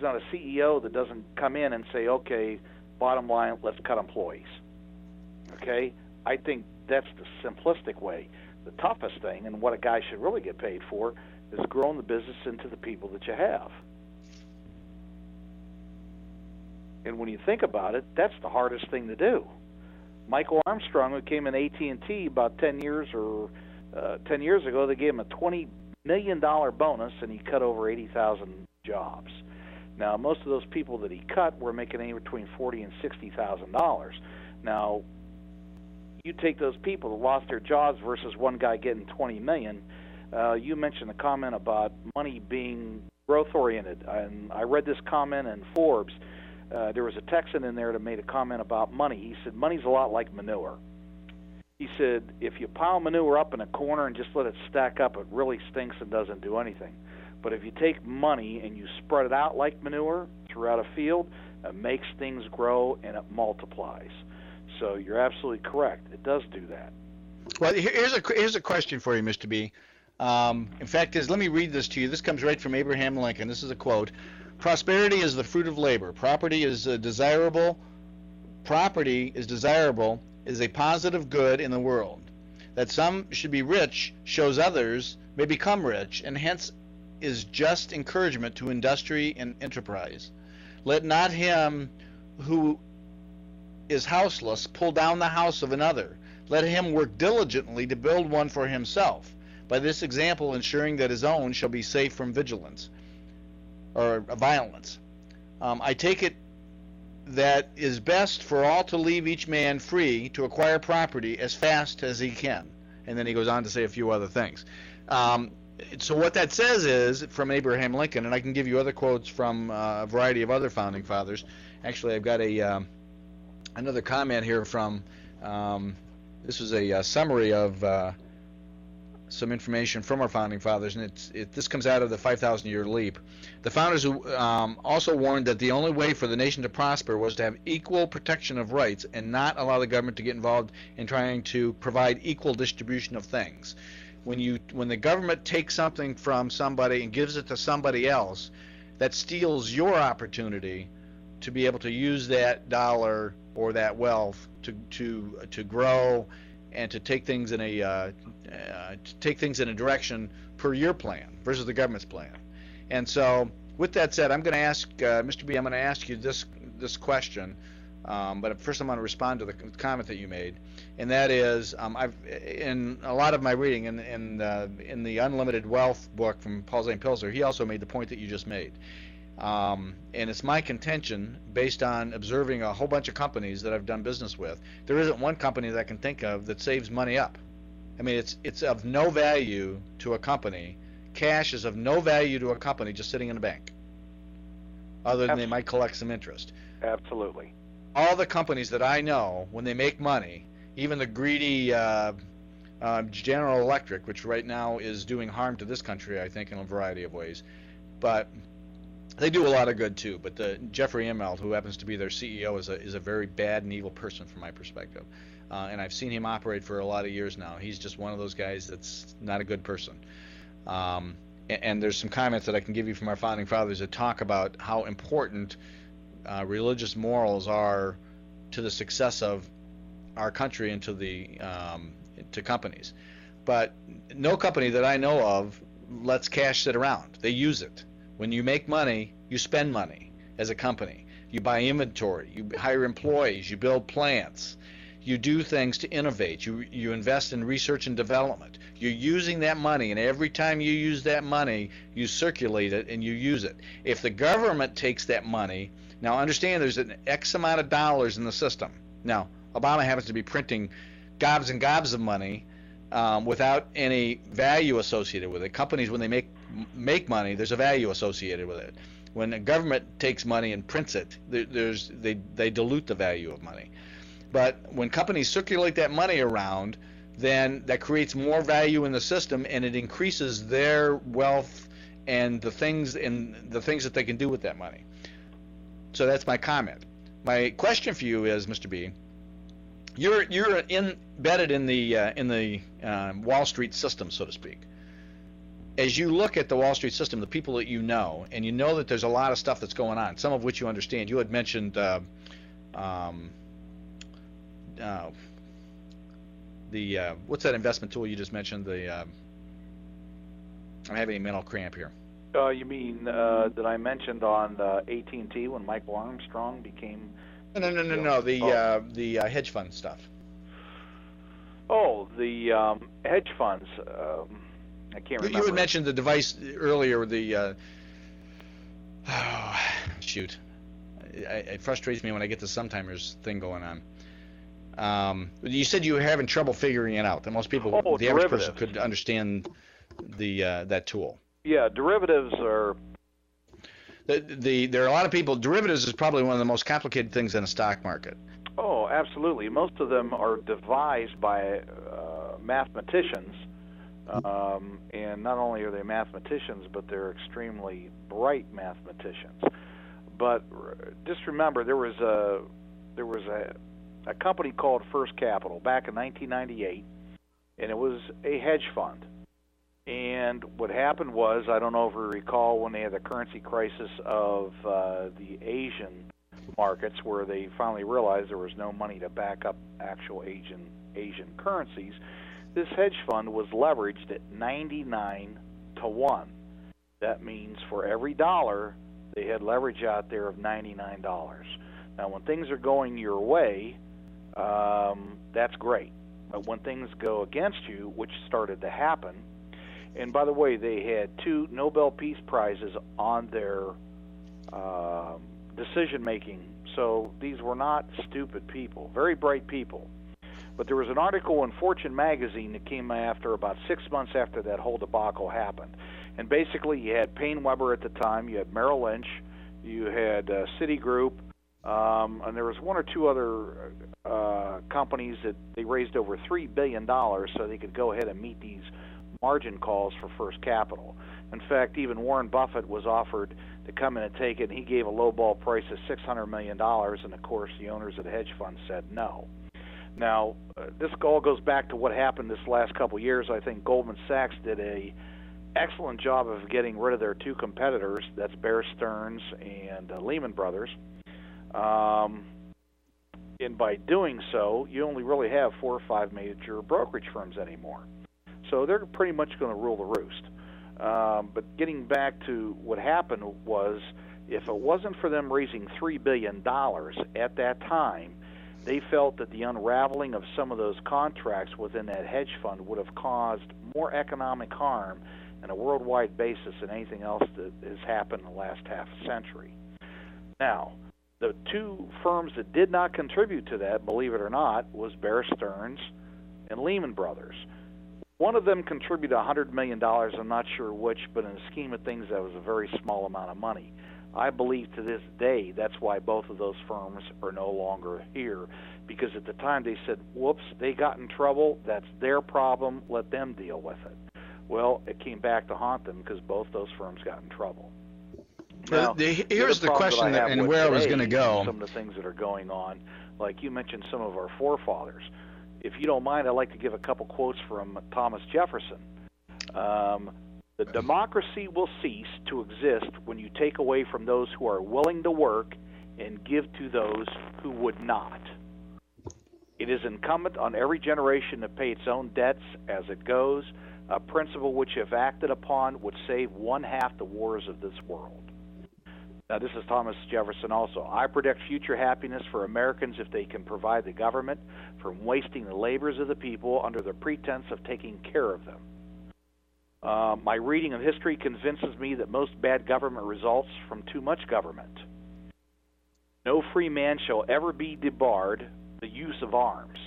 there's not a CEO that doesn't come in and say, okay, bottom line, let's cut employees. Okay, I think that's the simplistic way. The toughest thing, and what a guy should really get paid for, is growing the business into the people that you have. And when you think about it, that's the hardest thing to do. Michael Armstrong, who came in AT&T about 10 years or uh, 10 years ago, they gave him a 20 million dollar bonus, and he cut over 80,000 jobs. Now, most of those people that he cut were making anywhere between 40 and 60 thousand dollars. Now, you take those people that lost their jobs versus one guy getting 20 million. Uh, you mentioned a comment about money being growth oriented, and I read this comment in Forbes. Uh, there was a Texan in there that made a comment about money. He said money's a lot like manure. He said if you pile manure up in a corner and just let it stack up, it really stinks and doesn't do anything. But if you take money and you spread it out like manure throughout a field, it makes things grow and it multiplies. So you're absolutely correct. It does do that. Well, here's a here's a question for you, Mr. B. Um, in fact, is let me read this to you. This comes right from Abraham Lincoln. This is a quote: "Prosperity is the fruit of labor. Property is desirable. Property is desirable is a positive good in the world. That some should be rich shows others may become rich, and hence is just encouragement to industry and enterprise. Let not him who is houseless pull down the house of another. Let him work diligently to build one for himself, by this example ensuring that his own shall be safe from vigilance or violence. Um, I take it that is best for all to leave each man free to acquire property as fast as he can. And then he goes on to say a few other things. Um, so what that says is from Abraham Lincoln, and I can give you other quotes from uh, a variety of other founding fathers. Actually, I've got a um, another comment here from um, this was a, uh, summary of uh, some information from our founding fathers, and it's it, this comes out of the 5,000 year leap. The founders um, also warned that the only way for the nation to prosper was to have equal protection of rights and not allow the government to get involved in trying to provide equal distribution of things. When you when the government takes something from somebody and gives it to somebody else, that steals your opportunity to be able to use that dollar or that wealth to to to grow and to take things in a uh, uh, to take things in a direction per your plan versus the government's plan. And so, with that said, I'm going to ask uh, Mr. B. I'm going to ask you this this question, um, but first I'm going to respond to the comment that you made, and that is, um, I've in a lot of my reading in in, uh, in the Unlimited Wealth book from Paul Zane Pilzer, he also made the point that you just made. Um, and it's my contention, based on observing a whole bunch of companies that I've done business with, there isn't one company that I can think of that saves money up. I mean, it's it's of no value to a company. Cash is of no value to a company just sitting in a bank, other than Absolutely. they might collect some interest. Absolutely. All the companies that I know, when they make money, even the greedy uh, uh, General Electric, which right now is doing harm to this country, I think, in a variety of ways, but they do a lot of good too, but the Jeffrey Immelt, who happens to be their CEO, is a is a very bad and evil person from my perspective, uh, and I've seen him operate for a lot of years now. He's just one of those guys that's not a good person. Um, and, and, there's some comments that I can give you from our founding fathers that talk about how important uh, religious morals are to the success of our country and to the um, to companies. But no company that I know of lets cash sit around. They use it when you make money, you spend money as a company. You buy inventory, you hire employees, you build plants, you do things to innovate, you, you invest in research and development. You're using that money, and every time you use that money, you circulate it and you use it. If the government takes that money, now understand there's an X amount of dollars in the system. Now, Obama happens to be printing gobs and gobs of money um, without any value associated with it. Companies, when they make make money, there's a value associated with it. When the government takes money and prints it, there's they they dilute the value of money. But when companies circulate that money around, then that creates more value in the system and it increases their wealth and the things and the things that they can do with that money. So that's my comment. My question for you is, Mr. B, you're you're embedded in the uh, in the uh, Wall Street system, so to speak as you look at the Wall Street system, the people that you know, and you know that there's a lot of stuff that's going on, some of which you understand. You had mentioned uh, um, uh, the uh, what's that investment tool you just mentioned? The uh, I'm having a mental cramp here. Uh, you mean uh, that I mentioned on uh, AT&T when Michael Armstrong became? No, no, no, no, no. The Oh. uh, the uh, hedge fund stuff. Oh, the um, hedge funds. Um, I can't You- remember. You had mentioned the device earlier. The uh, oh, shoot, it, it frustrates me when I get the sometimers thing going on. Um, you said you were having trouble figuring it out. That most people, Oh, the average person, could understand the uh, that tool. Yeah, derivatives are. The, the there are a lot of people. Derivatives is probably one of the most complicated things in a stock market. Oh, absolutely. Most of them are devised by uh, mathematicians, um, and not only are they mathematicians, but they're extremely bright mathematicians. But r- just remember, there was a there was a a company called First Capital back in 1998, and it was a hedge fund. And what happened was, I don't know if you recall when they had the currency crisis of uh, the Asian markets, where they finally realized there was no money to back up actual Asian Asian currencies. This hedge fund was leveraged at 99 to one. That means for every dollar, they had leverage out there of $99. Now, when things are going your way, um, that's great. But when things go against you, which started to happen, and by the way, they had two Nobel Peace Prizes on their um decision making. So these were not stupid people, very bright people. But there was an article in Fortune magazine that came after about six months after that whole debacle happened. And basically, you had Paine Webber at the time, you had Merrill Lynch, you had uh, Citigroup, um, and there was one or two other uh, companies that they raised over three billion dollars so they could go ahead and meet these margin calls for First Capital. In fact, even Warren Buffett was offered to come in and take it, and he gave a low ball price of six hundred million dollars, and of course, the owners of the hedge fund said no. Now, uh, this all goes back to what happened this last couple of years. I think Goldman Sachs did a excellent job of getting rid of their two competitors. That's Bear Stearns and uh, Lehman Brothers. Um, and by doing so, you only really have four or five major brokerage firms anymore. So they're pretty much going to rule the roost. Um, but getting back to what happened was, if it wasn't for them raising three billion dollars at that time, they felt that the unraveling of some of those contracts within that hedge fund would have caused more economic harm on a worldwide basis than anything else that has happened in the last half century. Now, the two firms that did not contribute to that, believe it or not, was Bear Stearns and Lehman Brothers. One of them contributed $100 million. I'm not sure which, but in the scheme of things, that was a very small amount of money. I believe to this day that's why both of those firms are no longer here. Because at the time they said, whoops, they got in trouble. That's their problem. Let them deal with it. Well, it came back to haunt them because both those firms got in trouble. Well, the- other here's the that question have and where I was gonna go. Some of the things that are going on, like you mentioned, some of our forefathers. If you don't mind, I'd like to give a couple quotes from Thomas Jefferson. Um, the democracy will cease to exist when you take away from those who are willing to work and give to those who would not. It is incumbent on every generation to pay its own debts as it goes, a principle which, if acted upon, would save one half the wars of this world. Now, this is Thomas Jefferson also. I predict future happiness for Americans if they can provide the government from wasting the labors of the people under the pretense of taking care of them. Uh, my reading of history convinces me that most bad government results from too much government. No free man shall ever be debarred the use of arms.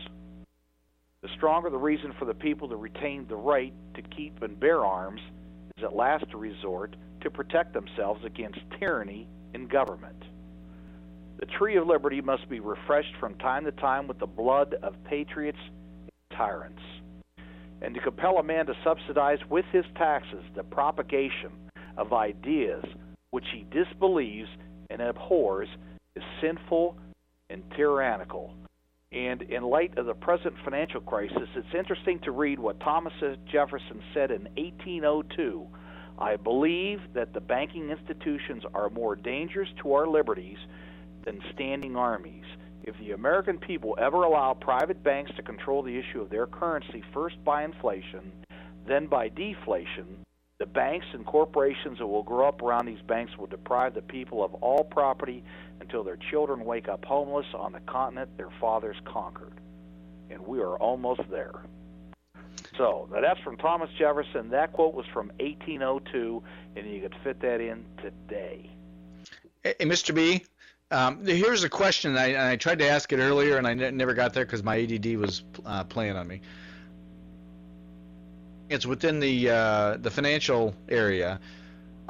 The stronger the reason for the people to retain the right to keep and bear arms is at last a resort to protect themselves against tyranny in government. The tree of liberty must be refreshed from time to time with the blood of patriots and tyrants. And to compel a man to subsidize with his taxes the propagation of ideas which he disbelieves and abhors is sinful and tyrannical. And in light of the present financial crisis, it's interesting to read what Thomas Jefferson said in 1802 I believe that the banking institutions are more dangerous to our liberties than standing armies. If the American people ever allow private banks to control the issue of their currency first by inflation, then by deflation, the banks and corporations that will grow up around these banks will deprive the people of all property until their children wake up homeless on the continent their fathers conquered. And we are almost there. So that's from Thomas Jefferson. That quote was from 1802, and you could fit that in today. Hey, Mr. B, um, here's a question. I, I, tried to ask it earlier, and I ne- never got there because my ADD was uh, playing on me. It's within the uh, the financial area.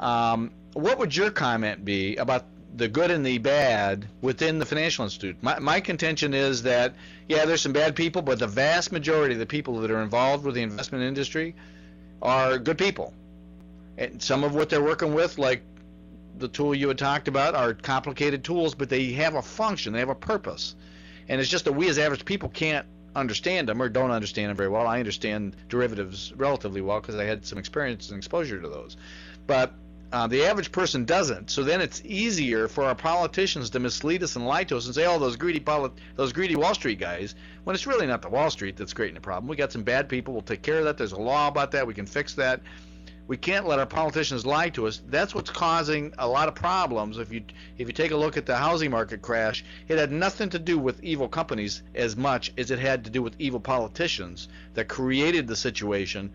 Um, what would your comment be about the good and the bad within the financial institute. My, my contention is that, yeah, there's some bad people, but the vast majority of the people that are involved with the investment industry are good people. And some of what they're working with, like the tool you had talked about, are complicated tools, but they have a function, they have a purpose. And it's just that we as average people can't understand them or don't understand them very well. I understand derivatives relatively well because I had some experience and exposure to those. But uh, the average person doesn't. So then it's easier for our politicians to mislead us and lie to us and say, "Oh, those greedy those greedy Wall Street guys," when it's really not the Wall Street that's creating the problem. We got some bad people. We'll take care of that. There's a law about that. We can fix that. We can't let our politicians lie to us. That's what's causing a lot of problems. If you if you take a look at the housing market crash, it had nothing to do with evil companies as much as it had to do with evil politicians that created the situation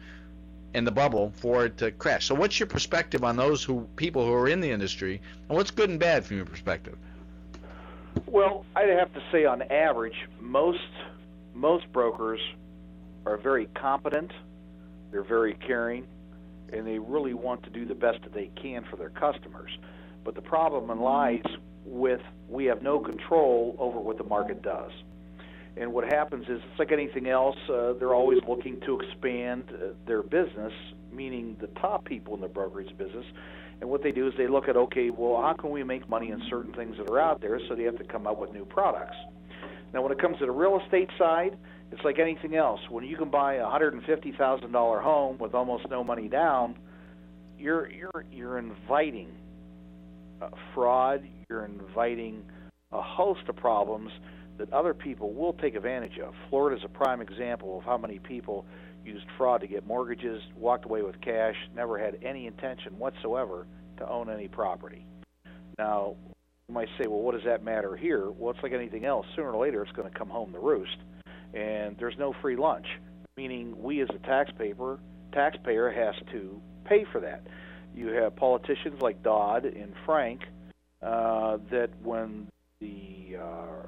in the bubble for it to crash. So what's your perspective on those who people who are in the industry and what's good and bad from your perspective? Well, I'd have to say on average most most brokers are very competent, they're very caring, and they really want to do the best that they can for their customers. But the problem lies with we have no control over what the market does. And what happens is, it's like anything else, uh, they're always looking to expand uh, their business, meaning the top people in the brokerage business. And what they do is they look at, okay, well, how can we make money in certain things that are out there? So they have to come up with new products. Now, when it comes to the real estate side, it's like anything else. When you can buy a hundred and fifty thousand dollar home with almost no money down, you're you're you're inviting uh, fraud. You're inviting a host of problems that other people will take advantage of. Florida is a prime example of how many people used fraud to get mortgages, walked away with cash, never had any intention whatsoever to own any property. Now, you might say, well, what does that matter here? Well, it's like anything else. Sooner or later, it's going to come home to roost, and there's no free lunch. Meaning, we as a taxpayer taxpayer has to pay for that. You have politicians like Dodd and Frank uh, that when the uh,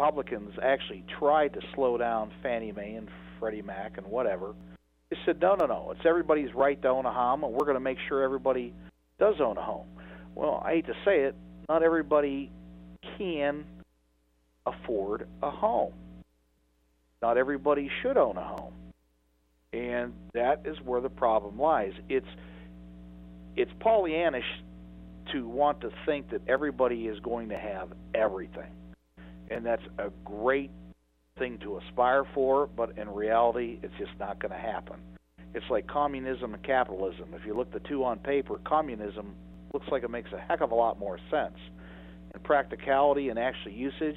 Republicans actually tried to slow down Fannie Mae and Freddie Mac and whatever. They said, no, no, no, it's everybody's right to own a home, and we're going to make sure everybody does own a home. Well, I hate to say it, not everybody can afford a home. Not everybody should own a home. And that is where the problem lies. It's it's Pollyannish to want to think that everybody is going to have everything and that's a great thing to aspire for, but in reality, it's just not going to happen. It's like communism and capitalism. If you look the two on paper, communism looks like it makes a heck of a lot more sense. In practicality and actual usage,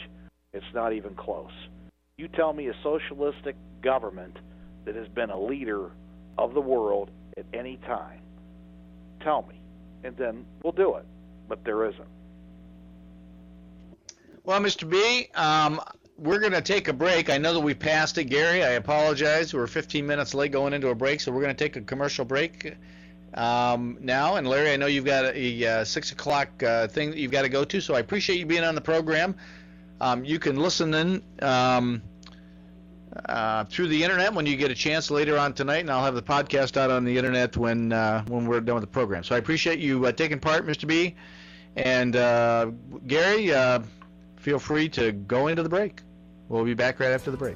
it's not even close. You tell me a socialistic government that has been a leader of the world at any time. Tell me, and then we'll do it. But there isn't. Well, Mr. B, um, we're going to take a break. I know that we passed it, Gary. I apologize. We're 15 minutes late going into a break, so we're going to take a commercial break um, now. And Larry, I know you've got a, a uh, six o'clock uh, thing that you've got to go to, so I appreciate you being on the program. Um, you can listen in um, uh, through the internet when you get a chance later on tonight, and I'll have the podcast out on the internet when uh, when we're done with the program. So I appreciate you uh, taking part, Mr. B. And uh, Gary feel free to go into the break. We'll be back right after the break.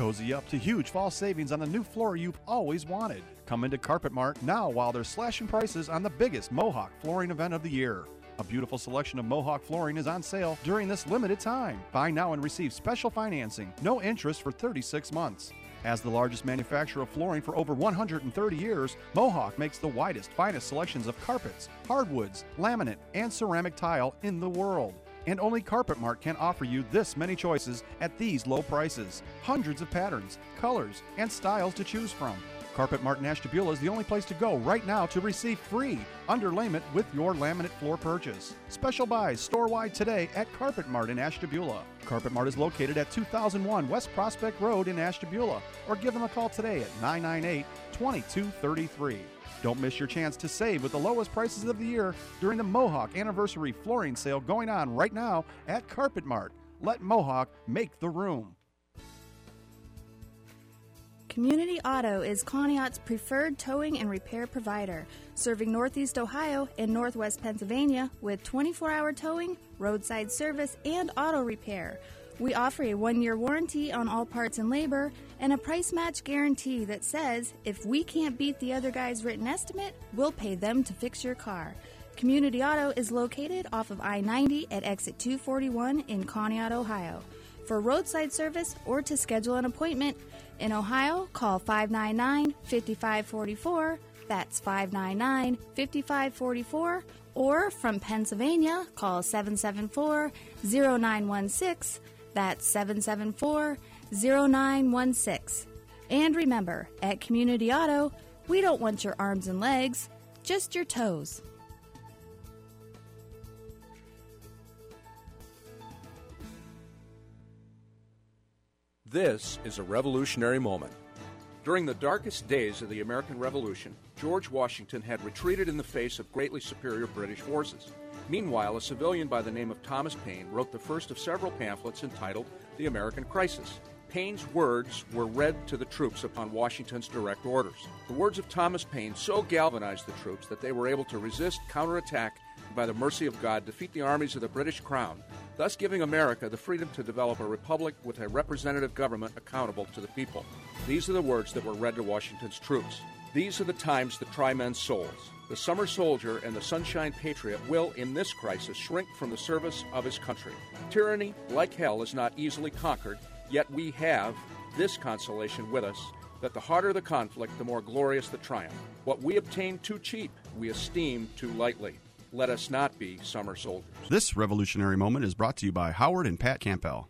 Cozy up to huge fall savings on the new floor you've always wanted. Come into Carpet Mart now while they're slashing prices on the biggest Mohawk flooring event of the year. A beautiful selection of Mohawk flooring is on sale during this limited time. Buy now and receive special financing, no interest for 36 months. As the largest manufacturer of flooring for over 130 years, Mohawk makes the widest, finest selections of carpets, hardwoods, laminate, and ceramic tile in the world. And only Carpet Mart can offer you this many choices at these low prices. Hundreds of patterns, colors, and styles to choose from. Carpet Mart in Ashtabula is the only place to go right now to receive free underlayment with your laminate floor purchase. Special buys store-wide today at Carpet Mart in Ashtabula. Carpet Mart is located at 2001 West Prospect Road in Ashtabula or give them a call today at 998 2233. Don't miss your chance to save with the lowest prices of the year during the Mohawk Anniversary Flooring Sale going on right now at Carpet Mart. Let Mohawk make the room. Community Auto is Conneaut's preferred towing and repair provider, serving Northeast Ohio and Northwest Pennsylvania with 24 hour towing, roadside service, and auto repair. We offer a one year warranty on all parts and labor and a price match guarantee that says if we can't beat the other guy's written estimate, we'll pay them to fix your car. Community Auto is located off of I 90 at exit 241 in Conneaut, Ohio. For roadside service or to schedule an appointment in Ohio, call 599 5544. That's 599 5544. Or from Pennsylvania, call 774 0916. That's 774 0916. And remember, at Community Auto, we don't want your arms and legs, just your toes. This is a revolutionary moment. During the darkest days of the American Revolution, George Washington had retreated in the face of greatly superior British forces. Meanwhile, a civilian by the name of Thomas Paine wrote the first of several pamphlets entitled The American Crisis. Paine's words were read to the troops upon Washington's direct orders. The words of Thomas Paine so galvanized the troops that they were able to resist, counterattack, and by the mercy of God, defeat the armies of the British Crown, thus giving America the freedom to develop a republic with a representative government accountable to the people. These are the words that were read to Washington's troops. These are the times that try men's souls. The summer soldier and the sunshine patriot will, in this crisis, shrink from the service of his country. Tyranny, like hell, is not easily conquered, yet we have this consolation with us that the harder the conflict, the more glorious the triumph. What we obtain too cheap, we esteem too lightly. Let us not be summer soldiers. This revolutionary moment is brought to you by Howard and Pat Campbell.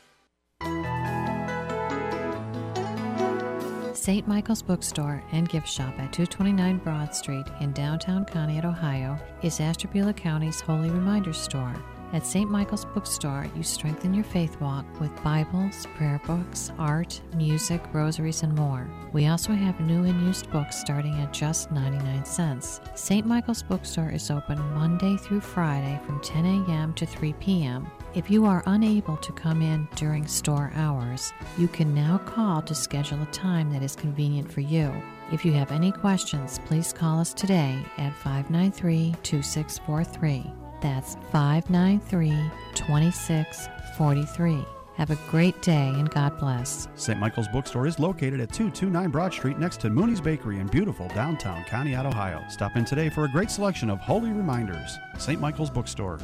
St. Michael's Bookstore and Gift Shop at 229 Broad Street in downtown Conneaut, Ohio, is Ashtabula County's Holy Reminder Store. At St. Michael's Bookstore, you strengthen your faith walk with Bibles, prayer books, art, music, rosaries, and more. We also have new and used books starting at just 99 cents. St. Michael's Bookstore is open Monday through Friday from 10 a.m. to 3 p.m. If you are unable to come in during store hours, you can now call to schedule a time that is convenient for you. If you have any questions, please call us today at 593 2643. That's 593 2643. Have a great day and God bless. St. Michael's Bookstore is located at 229 Broad Street next to Mooney's Bakery in beautiful downtown Conneaut, Ohio. Stop in today for a great selection of holy reminders. St. Michael's Bookstore.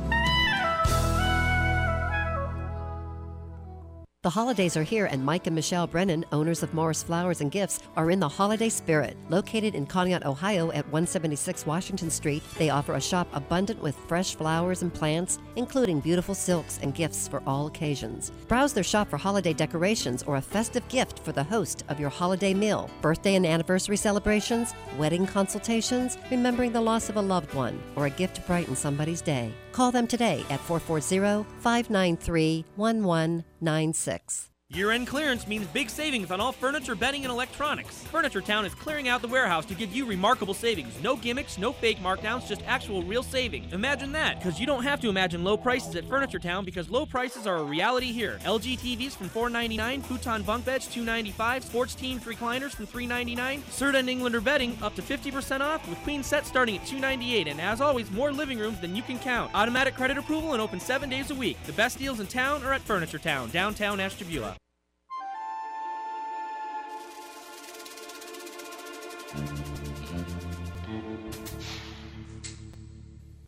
The holidays are here, and Mike and Michelle Brennan, owners of Morris Flowers and Gifts, are in the holiday spirit. Located in Conneaut, Ohio at 176 Washington Street, they offer a shop abundant with fresh flowers and plants, including beautiful silks and gifts for all occasions. Browse their shop for holiday decorations or a festive gift for the host of your holiday meal, birthday and anniversary celebrations, wedding consultations, remembering the loss of a loved one, or a gift to brighten somebody's day. Call them today at 440 593 1196. Year end clearance means big savings on all furniture, bedding, and electronics. Furniture Town is clearing out the warehouse to give you remarkable savings. No gimmicks, no fake markdowns, just actual real savings. Imagine that, because you don't have to imagine low prices at Furniture Town because low prices are a reality here. LG TVs from 499, futon bunk beds 295, sports team recliners from $399, Serta and Englander bedding up to 50% off with queen sets starting at 298, and as always, more living rooms than you can count. Automatic credit approval and open seven days a week. The best deals in town are at Furniture Town, downtown Ashtabula.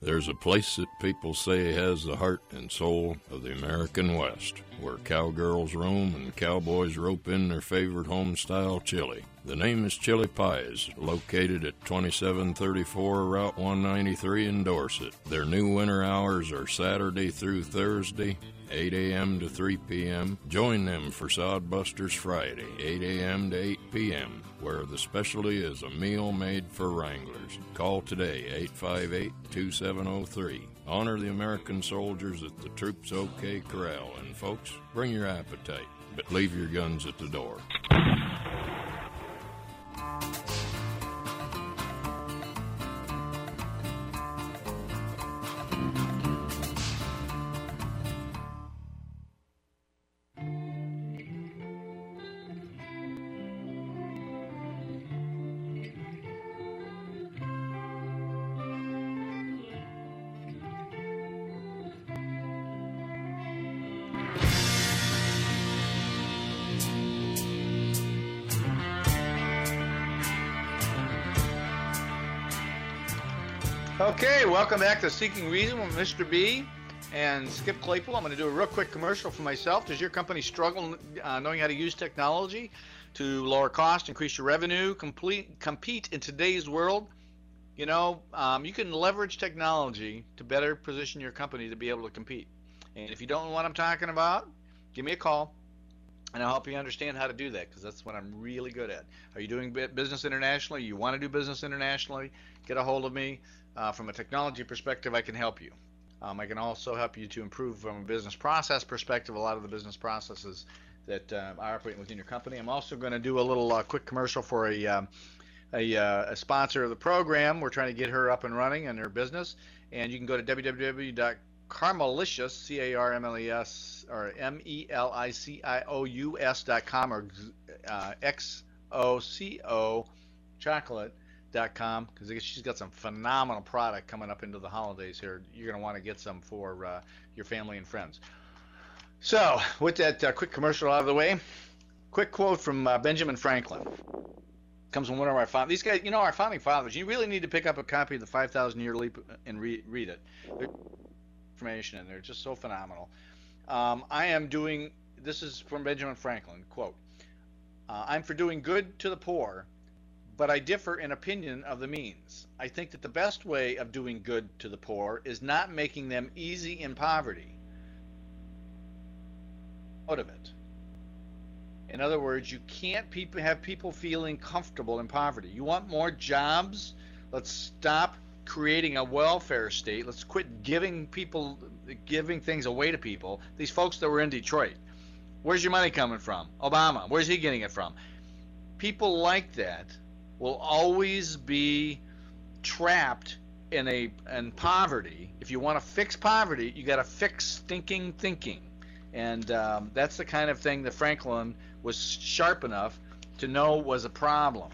There's a place that people say has the heart and soul of the American West, where cowgirls roam and cowboys rope in their favorite home style chili. The name is Chili Pies, located at 2734 Route 193 in Dorset. Their new winter hours are Saturday through Thursday, 8 a.m. to 3 p.m. Join them for Sodbusters Friday, 8 a.m. to 8 p.m., where the specialty is a meal made for Wranglers. Call today, 858 2703. Honor the American soldiers at the Troops OK Corral. And folks, bring your appetite, but leave your guns at the door. Welcome back to Seeking Reason with Mr. B and Skip Claypool. I'm going to do a real quick commercial for myself. Does your company struggle uh, knowing how to use technology to lower cost, increase your revenue, complete, compete in today's world? You know, um, you can leverage technology to better position your company to be able to compete. And if you don't know what I'm talking about, give me a call and I'll help you understand how to do that because that's what I'm really good at. Are you doing business internationally? You want to do business internationally? Get a hold of me. Uh, from a technology perspective, I can help you. Um, I can also help you to improve from a business process perspective a lot of the business processes that uh, are operating within your company. I'm also going to do a little uh, quick commercial for a, um, a, uh, a, sponsor of the program. We're trying to get her up and running in her business, and you can go to www.carmelicious, C-A-R-M-L-E-S, or M-E-L-I-C-I-O-U-S.com, or uh, X-O-C-O chocolate com because she's got some phenomenal product coming up into the holidays here. You're going to want to get some for uh, your family and friends. So, with that uh, quick commercial out of the way, quick quote from uh, Benjamin Franklin. Comes from one of our founders. These guys, you know, our founding fathers. You really need to pick up a copy of the 5,000 Year Leap and re- read it. There's information in there, just so phenomenal. Um, I am doing. This is from Benjamin Franklin. Quote: uh, I'm for doing good to the poor but I differ in opinion of the means. I think that the best way of doing good to the poor is not making them easy in poverty. Out of it. In other words, you can't have people feeling comfortable in poverty. You want more jobs? Let's stop creating a welfare state. Let's quit giving people giving things away to people. These folks that were in Detroit. Where's your money coming from? Obama. Where's he getting it from? People like that will always be trapped in a in poverty. If you want to fix poverty, you got to fix stinking thinking, and um, that's the kind of thing that Franklin was sharp enough to know was a problem.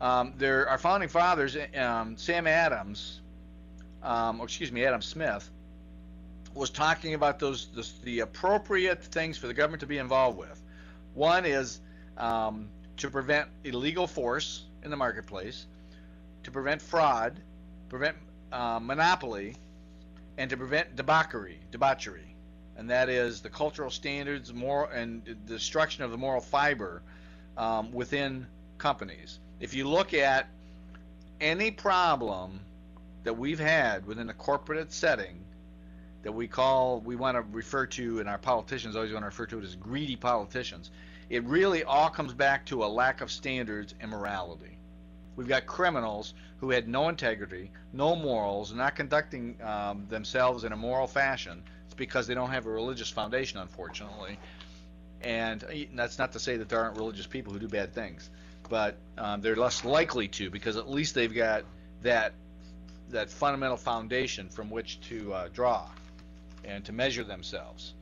Um, there, our founding fathers, um, Sam Adams, um, or excuse me, Adam Smith, was talking about those the appropriate things for the government to be involved with. One is um, to prevent illegal force in the marketplace, to prevent fraud, prevent uh, monopoly, and to prevent debauchery. Debauchery. and that is the cultural standards, moral, and destruction of the moral fiber um, within companies. If you look at any problem that we've had within a corporate setting that we call, we want to refer to, and our politicians always want to refer to it as greedy politicians, it really all comes back to a lack of standards and morality. We've got criminals who had no integrity, no morals, not conducting um, themselves in a moral fashion. It's because they don't have a religious foundation, unfortunately. And uh, that's not to say that there aren't religious people who do bad things, but um, they're less likely to because at least they've got that that fundamental foundation from which to uh, draw and to measure themselves.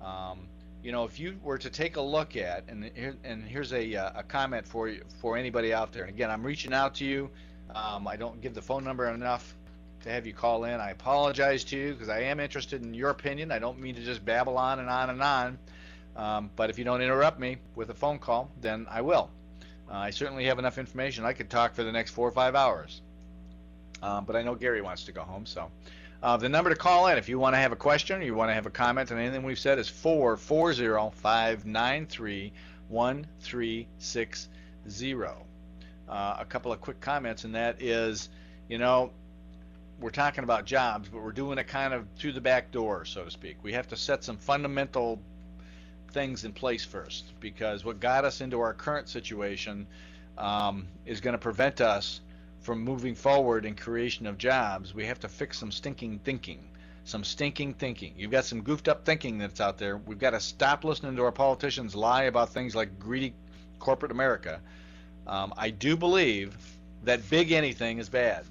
Um, you know, if you were to take a look at, and here, and here's a, uh, a comment for you, for anybody out there. And again, I'm reaching out to you. Um, I don't give the phone number enough to have you call in. I apologize to you because I am interested in your opinion. I don't mean to just babble on and on and on. Um, but if you don't interrupt me with a phone call, then I will. Uh, I certainly have enough information. I could talk for the next four or five hours. Um, but I know Gary wants to go home, so. Uh, the number to call in if you want to have a question or you want to have a comment on anything we've said is 440-593-1360. Uh, a couple of quick comments, and that is, you know, we're talking about jobs, but we're doing it kind of through the back door, so to speak. We have to set some fundamental things in place first, because what got us into our current situation um, is going to prevent us from moving forward in creation of jobs, we have to fix some stinking thinking. Some stinking thinking. You've got some goofed up thinking that's out there. We've got to stop listening to our politicians lie about things like greedy corporate America. Um, I do believe that big anything is bad.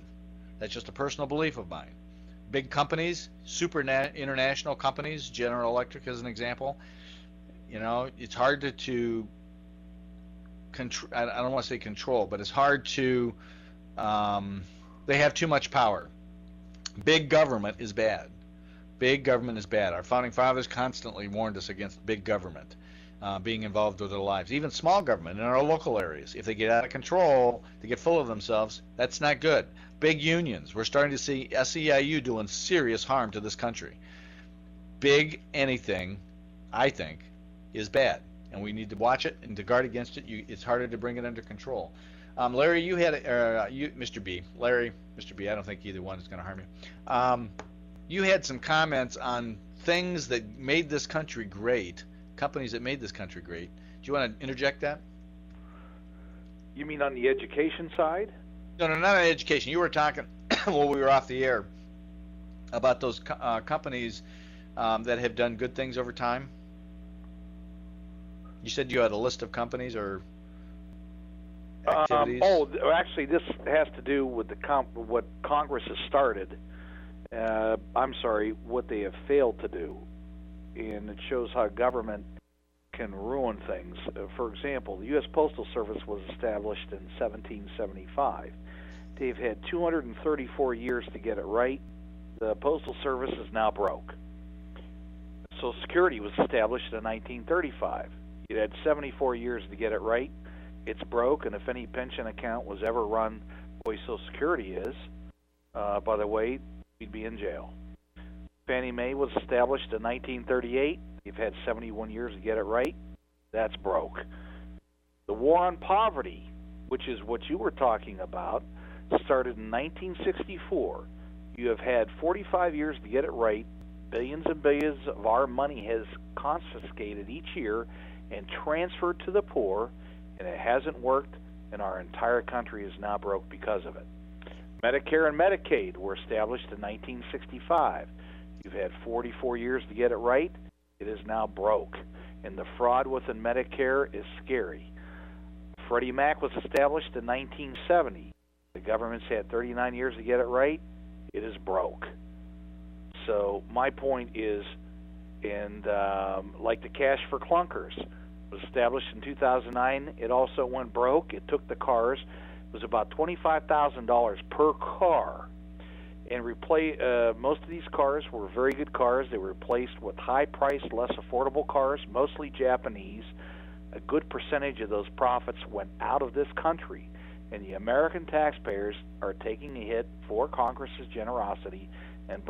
That's just a personal belief of mine. Big companies, super na- international companies, General Electric as an example, you know, it's hard to, to control. I don't want to say control, but it's hard to um, they have too much power. Big government is bad. Big government is bad. Our founding fathers constantly warned us against big government uh, being involved with their lives. Even small government in our local areas, if they get out of control, they get full of themselves, that's not good. Big unions. We're starting to see SEIU doing serious harm to this country. Big anything, I think, is bad, and we need to watch it and to guard against it. You, it's harder to bring it under control. Um, Larry, you had, uh, you, Mr. B, Larry, Mr. B. I don't think either one is going to harm you. Um, you had some comments on things that made this country great, companies that made this country great. Do you want to interject that? You mean on the education side? No, no, not on education. You were talking while we were off the air about those uh, companies um, that have done good things over time. You said you had a list of companies, or activities? Um, oh, actually, this has to do with the comp- what Congress has started. Uh, I'm sorry, what they have failed to do, and it shows how government can ruin things. Uh, for example, the U.S. Postal Service was established in 1775. They've had 234 years to get it right. The Postal Service is now broke. Social Security was established in 1935. You had 74 years to get it right it's broke, and if any pension account was ever run Social Security is, uh, by the way, we'd be in jail. Fannie Mae was established in 1938. You've had 71 years to get it right. That's broke. The war on poverty, which is what you were talking about, started in 1964. You have had 45 years to get it right. Billions and billions of our money has confiscated each year and transferred to the poor and it hasn't worked, and our entire country is now broke because of it. Medicare and Medicaid were established in 1965. You've had 44 years to get it right. It is now broke, and the fraud within Medicare is scary. Freddie Mac was established in 1970. The government's had 39 years to get it right. It is broke. So my point is, and um, like the cash for clunkers, was established in 2009. It also went broke. It took the cars. It was about $25,000 per car. And replace uh, most of these cars were very good cars. They were replaced with high-priced, less affordable cars, mostly Japanese. A good percentage of those profits went out of this country, and the American taxpayers are taking a hit for Congress's generosity and